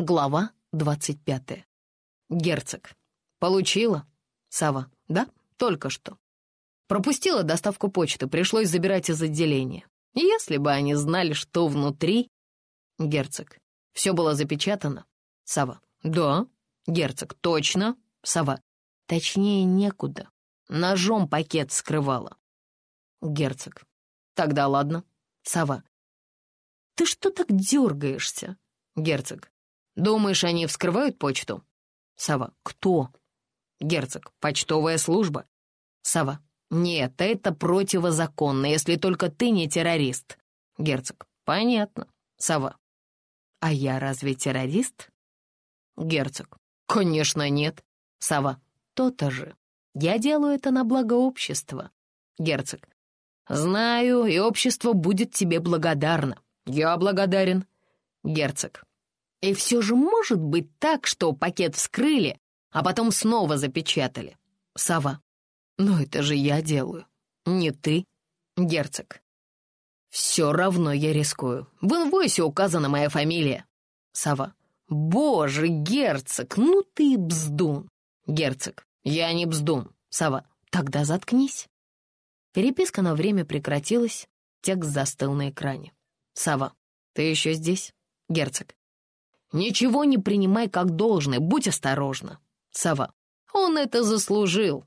Глава двадцать пятая. Герцог. Получила? Сова. Да, только что. Пропустила доставку почты, пришлось забирать из отделения. Если бы они знали, что внутри... Герцог. Все было запечатано? Сова. Да. Герцог. Точно? Сова. Точнее, некуда. Ножом пакет скрывала. Герцог. Тогда ладно. Сова. Ты что так дергаешься? Герцог. Думаешь, они вскрывают почту? Сова. Кто? Герцог. Почтовая служба. Сова. Нет, это противозаконно, если только ты не террорист. Герцог. Понятно. Сова. А я разве террорист? Герцог. Конечно, нет. Сова. То-то же. Я делаю это на благо общества. Герцог. Знаю, и общество будет тебе благодарно. Я благодарен. Герцог. И все же может быть так, что пакет вскрыли, а потом снова запечатали. Сова. Но это же я делаю, не ты, герцог. Все равно я рискую. В инвойсе указана моя фамилия. Сова. Боже, герцог, ну ты бздун. Герцог. Я не бздун. Сова. Тогда заткнись. Переписка на время прекратилась, текст застыл на экране. Сова. Ты еще здесь? Герцог. Ничего не принимай как должное, будь осторожна. Сова. Он это заслужил.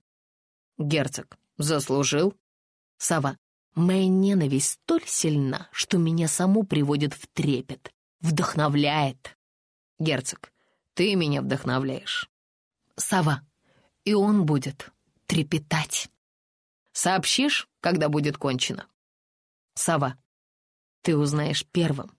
Герцог. Заслужил? Сова. Моя ненависть столь сильна, что меня саму приводит в трепет, вдохновляет. Герцог. Ты меня вдохновляешь. Сова. И он будет трепетать. Сообщишь, когда будет кончено? Сова. Ты узнаешь первым.